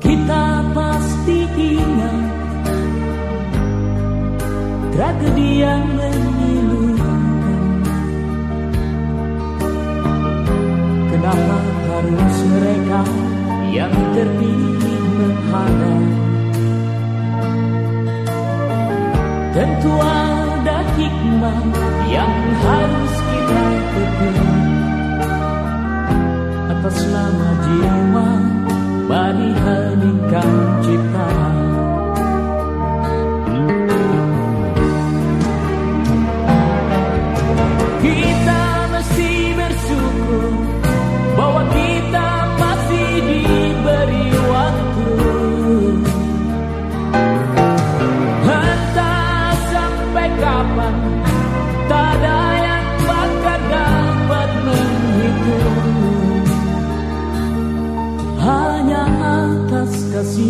Kita pasti ingat tragedi yang memilukan. Kenapa harus mereka yang terpilih menghadap Tentu ada hikmah yang harus kita petik selama jiwa mari heningkan cipta.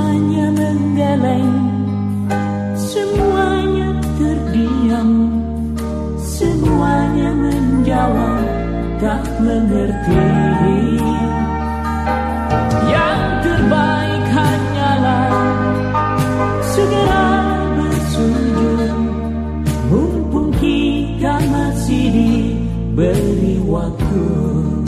Semuanya menggeleng. Semuanya terdiam. Semuanya menjawab Tak mengerti. Yang terbaik hanyalah Segera bersujud. Mumpung kita masih diberi waktu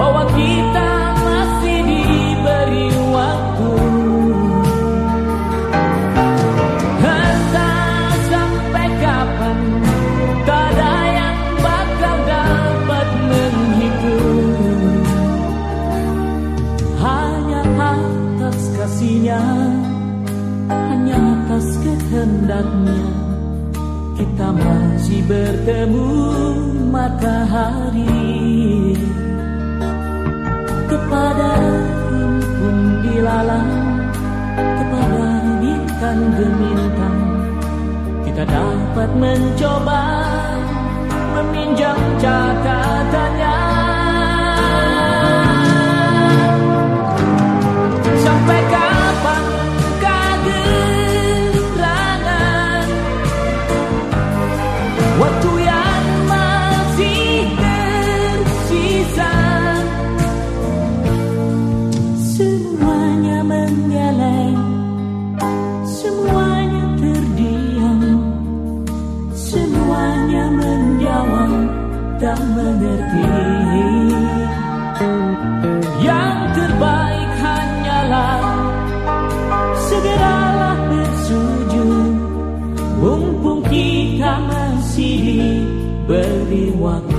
bahwa kita masih diberi waktu. Entah sampai kapan, tak ada yang bakal dapat menghitung. Hanya atas kasihnya, hanya atas kehendaknya kita masih bertemu matahari kepada rumpun di lalang kepada bintang gemintang. Kita dapat mencoba meminjam catatannya hanya menjawab tak mengerti. Yang terbaik hanyalah Segeralah bersujud. Mumpung kita masih diberi waktu